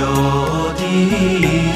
어디?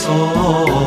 そう。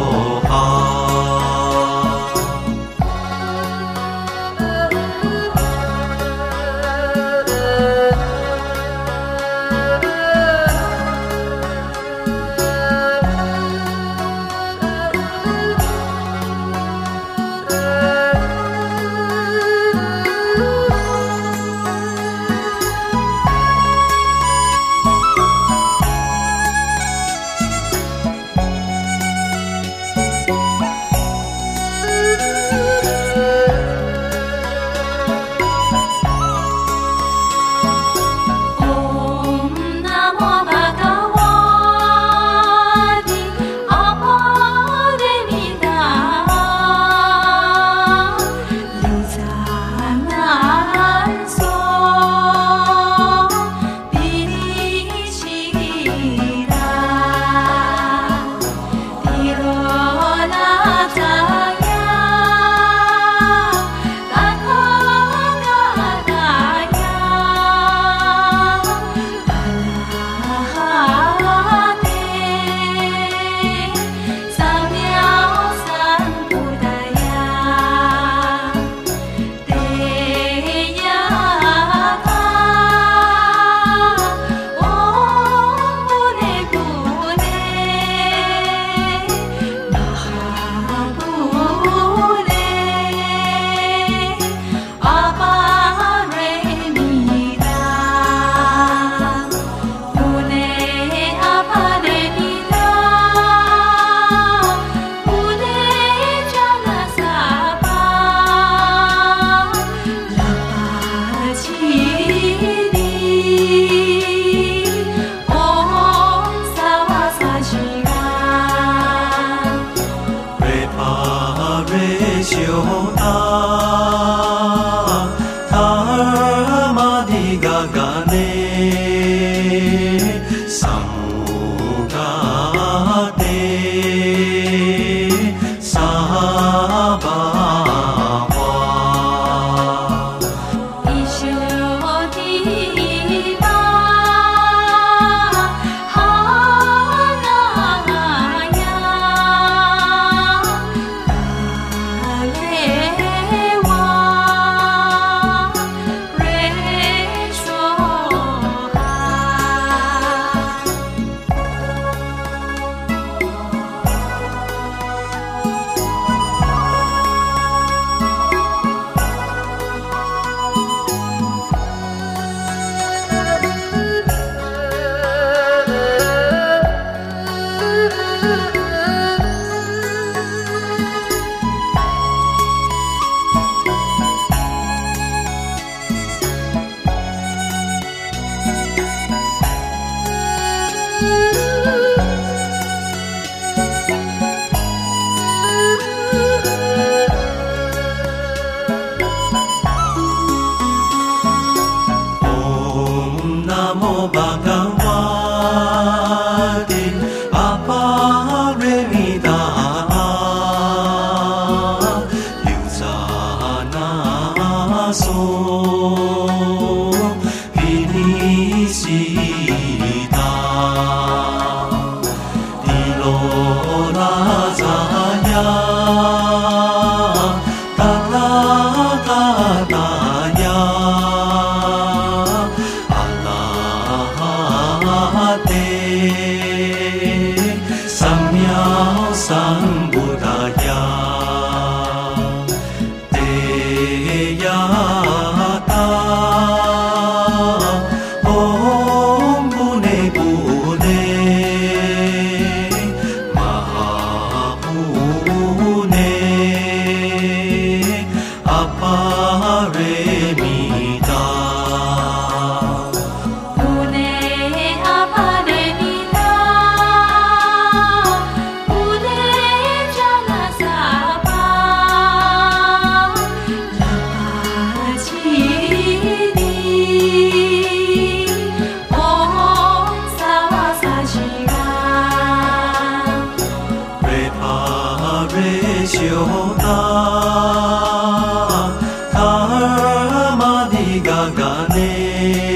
Gane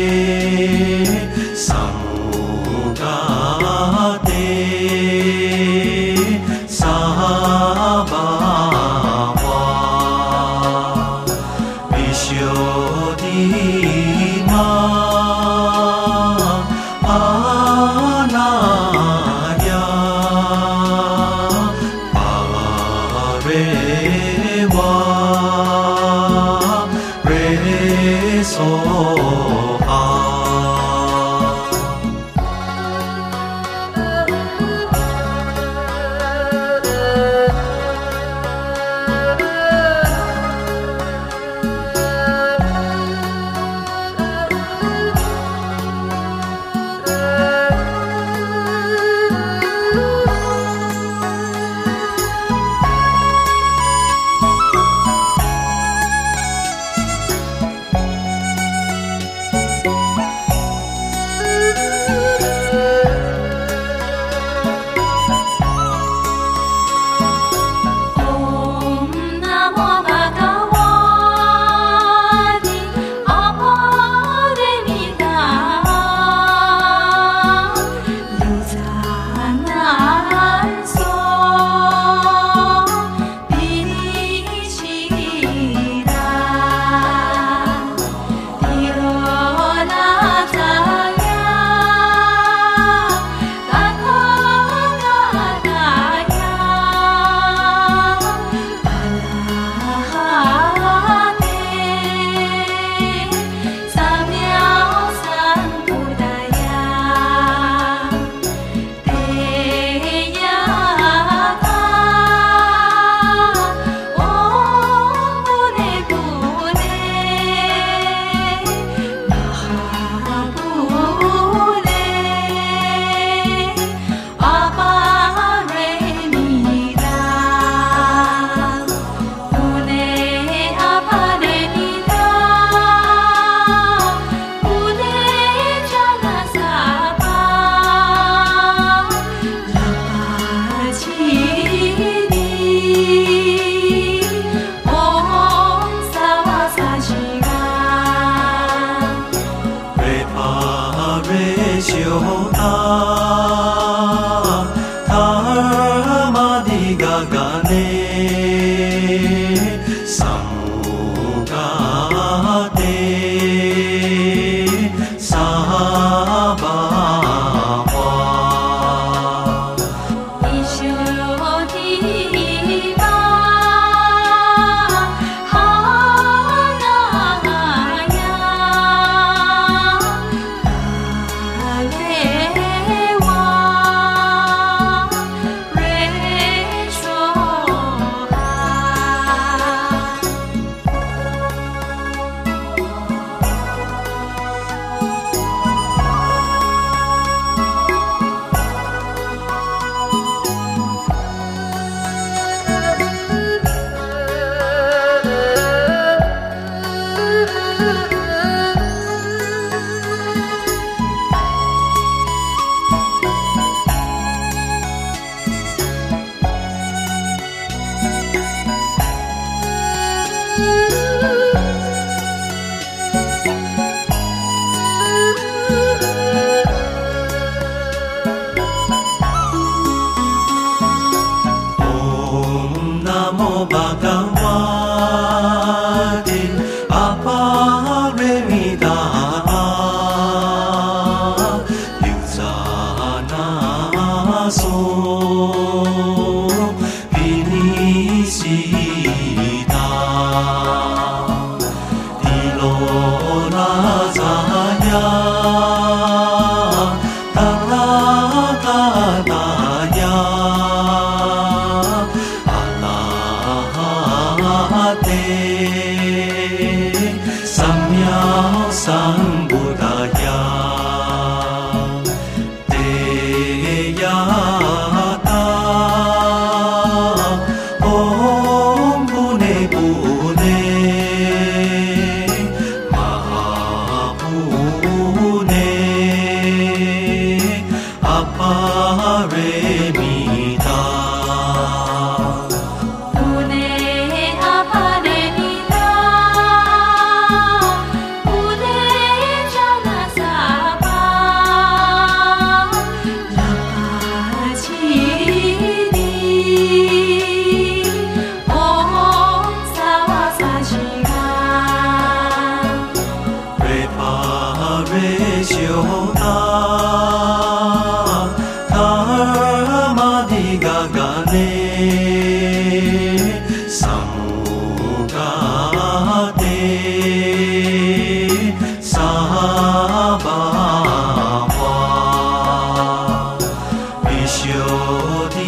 有他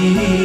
Yeah.